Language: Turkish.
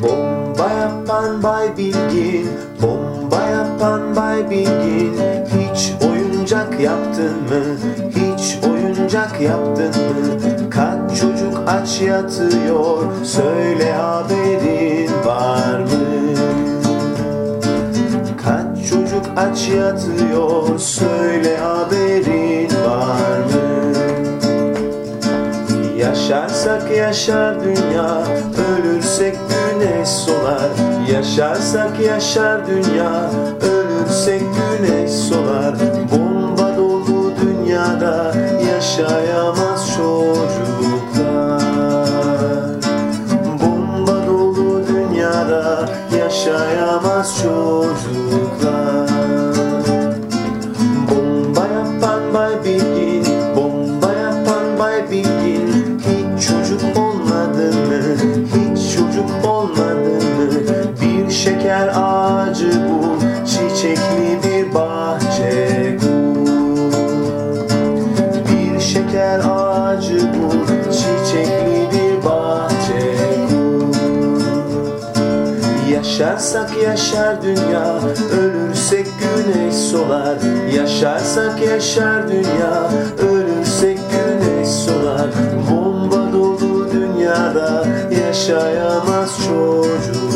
Bomba yapan Bay Bilgin Bomba yapan Bay Bilgin Hiç oyuncak yaptın mı? Hiç oyuncak yaptın mı? Kaç çocuk aç yatıyor Söyle haberin var mı? Kaç çocuk aç yatıyor Söyle haberin Yaşarsak yaşar dünya Ölürsek güneş solar. Yaşarsak yaşar dünya Ölürsek güneş solar. Bomba dolu dünyada Yaşayamaz çocuklar. Bomba dolu dünyada Yaşayamaz çocuklar. Bomba yapan Bay Bilgin şeker ağacı bul Çiçekli bir bahçe kur Bir şeker ağacı bul Çiçekli bir bahçe kur Yaşarsak yaşar dünya Ölürsek güneş solar. Yaşarsak yaşar dünya Ölürsek güneş solar. Bomba dolu dünyada Yaşayamaz çok